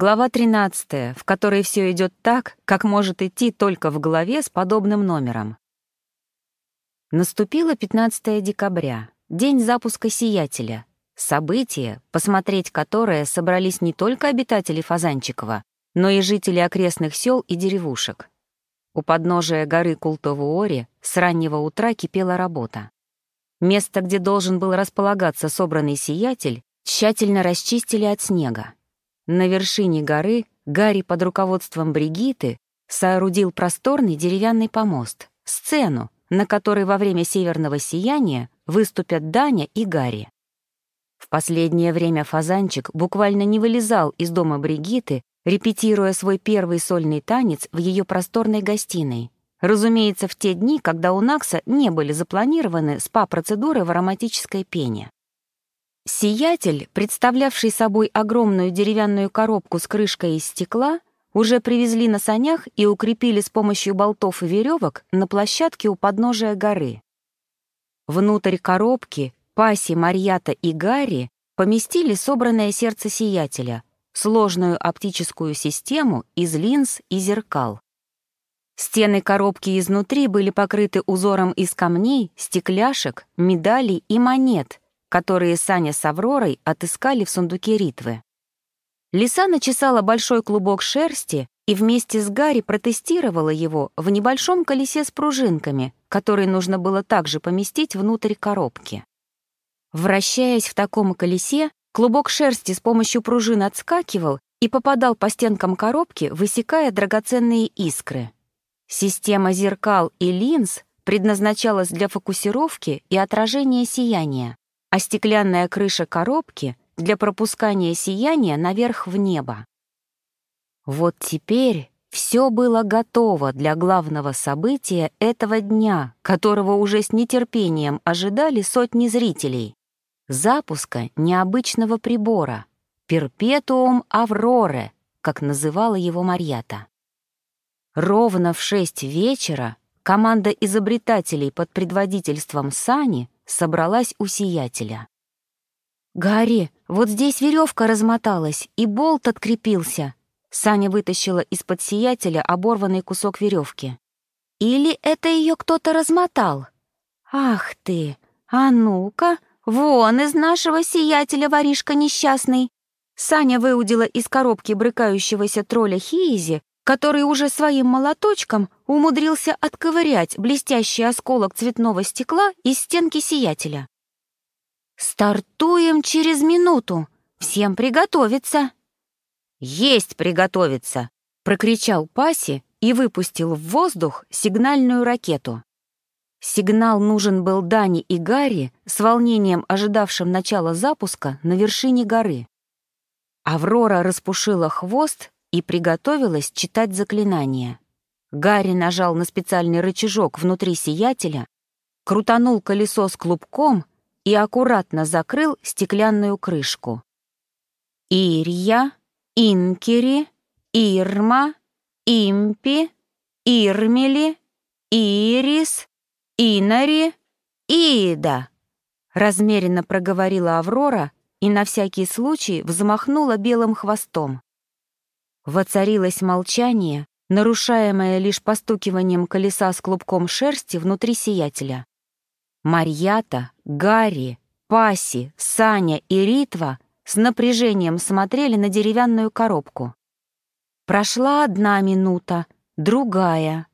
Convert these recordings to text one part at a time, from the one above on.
Глава 13, в которой все идет так, как может идти только в голове с подобным номером. Наступило 15 декабря, день запуска «Сиятеля», событие, посмотреть которое собрались не только обитатели Фазанчикова, но и жители окрестных сел и деревушек. У подножия горы Култовуори с раннего утра кипела работа. Место, где должен был располагаться собранный сиятель, тщательно расчистили от снега. На вершине горы Гарри под руководством Бригиты соорудил просторный деревянный помост, сцену, на которой во время северного сияния выступят Даня и Гарри. В последнее время Фазанчик буквально не вылезал из дома Бригиты, репетируя свой первый сольный танец в ее просторной гостиной. Разумеется, в те дни, когда у Накса не были запланированы спа-процедуры в ароматической пене. Сиятель, представлявший собой огромную деревянную коробку с крышкой из стекла, уже привезли на санях и укрепили с помощью болтов и веревок на площадке у подножия горы. Внутрь коробки Паси, Марьята и Гарри поместили собранное сердце сиятеля, сложную оптическую систему из линз и зеркал. Стены коробки изнутри были покрыты узором из камней, стекляшек, медалей и монет — которые Саня с Авророй отыскали в сундуке Ритвы. Лиса начесала большой клубок шерсти и вместе с Гарри протестировала его в небольшом колесе с пружинками, который нужно было также поместить внутрь коробки. Вращаясь в таком колесе, клубок шерсти с помощью пружин отскакивал и попадал по стенкам коробки, высекая драгоценные искры. Система зеркал и линз предназначалась для фокусировки и отражения сияния, а стеклянная крыша коробки — для пропускания сияния наверх в небо. Вот теперь все было готово для главного события этого дня, которого уже с нетерпением ожидали сотни зрителей — запуска необычного прибора «Перпетуум Авроре», как называла его Марьята. Ровно в шесть вечера команда изобретателей под предводительством Сани собралась у сиятеля. «Гарри, вот здесь веревка размоталась, и болт открепился». Саня вытащила из-под сиятеля оборванный кусок веревки. «Или это ее кто-то размотал?» «Ах ты! А ну-ка, вон из нашего сиятеля воришка несчастный!» Саня выудила из коробки брыкающегося тролля Хиизи который уже своим молоточком умудрился отковырять блестящий осколок цветного стекла из стенки сиятеля. «Стартуем через минуту! Всем приготовиться!» «Есть приготовиться!» — прокричал Паси и выпустил в воздух сигнальную ракету. Сигнал нужен был Дани и Гарри с волнением ожидавшим начала запуска на вершине горы. Аврора распушила хвост и приготовилась читать заклинание. Гарри нажал на специальный рычажок внутри сиятеля, крутанул колесо с клубком и аккуратно закрыл стеклянную крышку. Ирья, Инкери, Ирма, Импи, Ирмели, Ирис, Инари, Ида. Размеренно проговорила Аврора и на всякий случай взмахнула белым хвостом. Воцарилось молчание, нарушаемое лишь постукиванием колеса с клубком шерсти внутри сиятеля. Марьята, Гарри, Паси, Саня и Ритва с напряжением смотрели на деревянную коробку. Прошла одна минута, другая.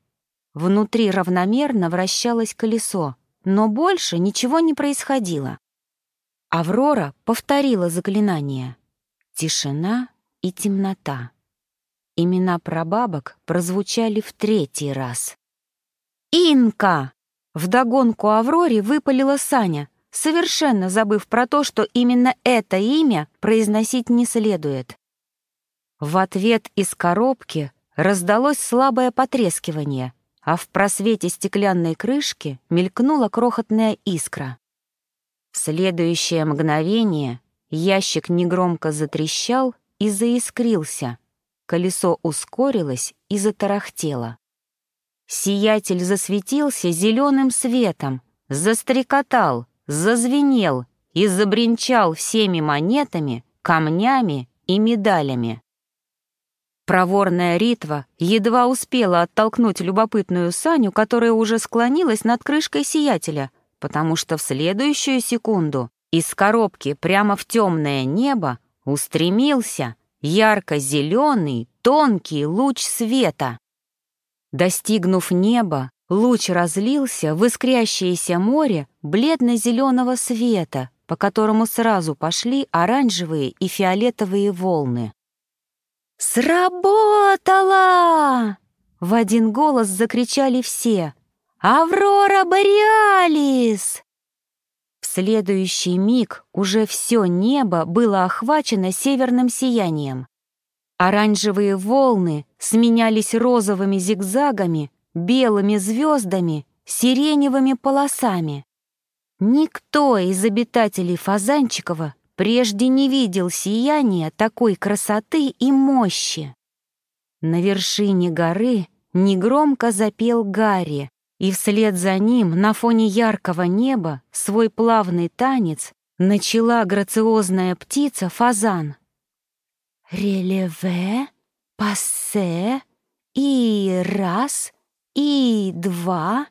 Внутри равномерно вращалось колесо, но больше ничего не происходило. Аврора повторила заклинание. Тишина и темнота. Имена прабабок прозвучали в третий раз. «Инка!» — вдогонку Авроре выпалила Саня, совершенно забыв про то, что именно это имя произносить не следует. В ответ из коробки раздалось слабое потрескивание, а в просвете стеклянной крышки мелькнула крохотная искра. В следующее мгновение ящик негромко затрещал и заискрился — Колесо ускорилось и затарахтело. Сиятель засветился зеленым светом, застрекотал, зазвенел и забринчал всеми монетами, камнями и медалями. Проворная Ритва едва успела оттолкнуть любопытную Саню, которая уже склонилась над крышкой сиятеля, потому что в следующую секунду из коробки прямо в темное небо устремился ярко-зеленый тонкий луч света. Достигнув неба, луч разлился в искрящееся море бледно-зеленого света, по которому сразу пошли оранжевые и фиолетовые волны. «Сработало!» — в один голос закричали все. «Аврора Бореалис!» Следующий миг уже все небо было охвачено северным сиянием. Оранжевые волны сменялись розовыми зигзагами, белыми звездами, сиреневыми полосами. Никто из обитателей Фазанчикова прежде не видел сияния такой красоты и мощи. На вершине горы негромко запел Гарри, и вслед за ним на фоне яркого неба свой плавный танец начала грациозная птица фазан. «Релеве, пассе, и раз, и два,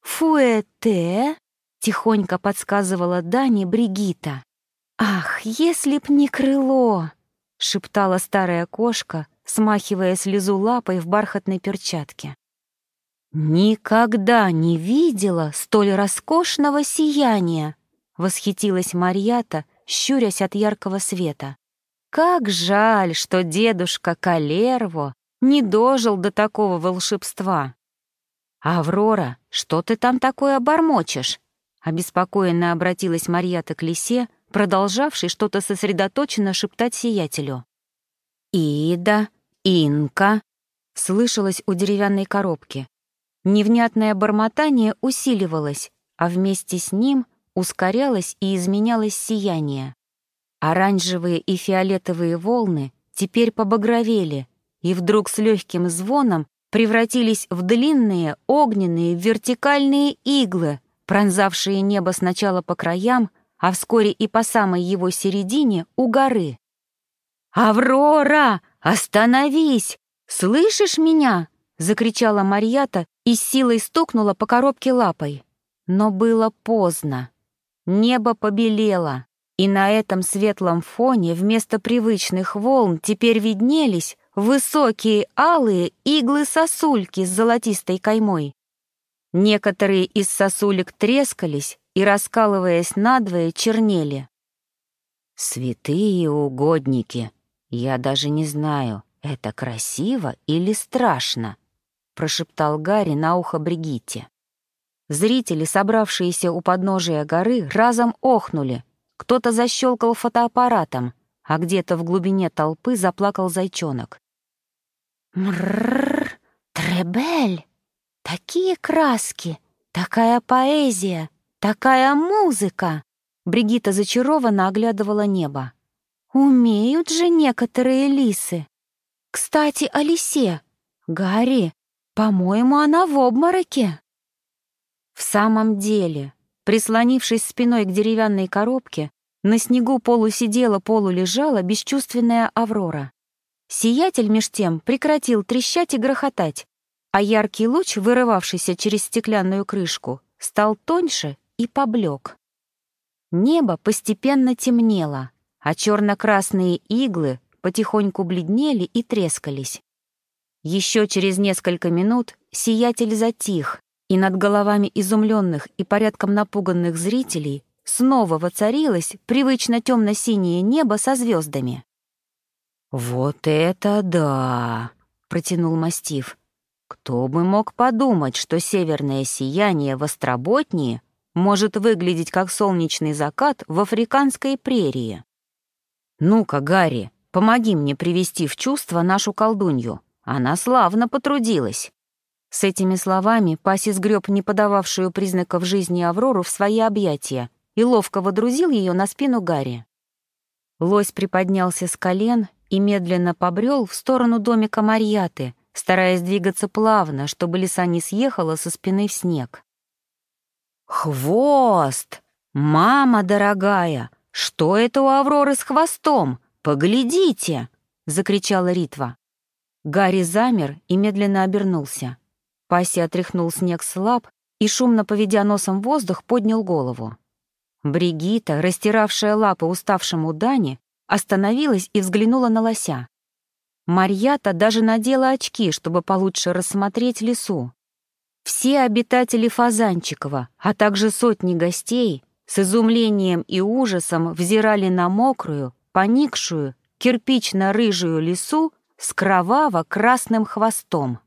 фуэте», тихонько подсказывала Дани Бригита. «Ах, если б не крыло!» — шептала старая кошка, смахивая слезу лапой в бархатной перчатке. «Никогда не видела столь роскошного сияния!» — восхитилась Марьята, щурясь от яркого света. «Как жаль, что дедушка Калерво не дожил до такого волшебства!» «Аврора, что ты там такое бормочешь?» Обеспокоенно обратилась Марьята к лисе, продолжавший что-то сосредоточенно шептать сиятелю. «Ида, Инка», — слышалось у деревянной коробки. Невнятное бормотание усиливалось, а вместе с ним ускорялось и изменялось сияние. Оранжевые и фиолетовые волны теперь побагровели и вдруг с легким звоном превратились в длинные огненные вертикальные иглы, пронзавшие небо сначала по краям, а вскоре и по самой его середине у горы. «Аврора, остановись! Слышишь меня?» — закричала Марьята и силой стукнула по коробке лапой. Но было поздно. Небо побелело, и на этом светлом фоне вместо привычных волн теперь виднелись высокие алые иглы-сосульки с золотистой каймой. Некоторые из сосулек трескались и, раскалываясь надвое, чернели. «Святые угодники! Я даже не знаю, это красиво или страшно?» — прошептал Гарри на ухо Бригитте. Зрители, собравшиеся у подножия горы, разом охнули. Кто-то защелкал фотоаппаратом, а где-то в глубине толпы заплакал зайчонок. «Мрррр! Требель!» Такие краски, такая поэзия, такая музыка. Бригита зачарованно оглядывала небо. Умеют же некоторые лисы. Кстати, о лисе. Гарри, по-моему, она в обмороке. В самом деле, прислонившись спиной к деревянной коробке, на снегу полусидела, полулежала бесчувственная Аврора. Сиятель меж тем прекратил трещать и грохотать, а яркий луч, вырывавшийся через стеклянную крышку, стал тоньше и поблек. Небо постепенно темнело, а черно-красные иглы потихоньку бледнели и трескались. Еще через несколько минут сиятель затих, и над головами изумленных и порядком напуганных зрителей снова воцарилось привычно темно-синее небо со звездами. «Вот это да!» — протянул мастиф. Кто бы мог подумать, что северное сияние в Остроботнии может выглядеть как солнечный закат в африканской прерии? Ну-ка, Гарри, помоги мне привести в чувство нашу колдунью. Она славно потрудилась. С этими словами Паси сгреб не подававшую признаков жизни Аврору в свои объятия и ловко водрузил ее на спину Гарри. Лось приподнялся с колен и медленно побрел в сторону домика Марьяты, стараясь двигаться плавно, чтобы лиса не съехала со спины в снег. «Хвост! Мама дорогая! Что это у Авроры с хвостом? Поглядите!» — закричала Ритва. Гарри замер и медленно обернулся. Пасси отряхнул снег с лап и, шумно поведя носом воздух, поднял голову. Бригита, растиравшая лапы уставшему Дани, остановилась и взглянула на лося. Марьята даже надела очки, чтобы получше рассмотреть лесу. Все обитатели Фазанчикова, а также сотни гостей с изумлением и ужасом взирали на мокрую, поникшую, кирпично-рыжую лесу с кроваво-красным хвостом.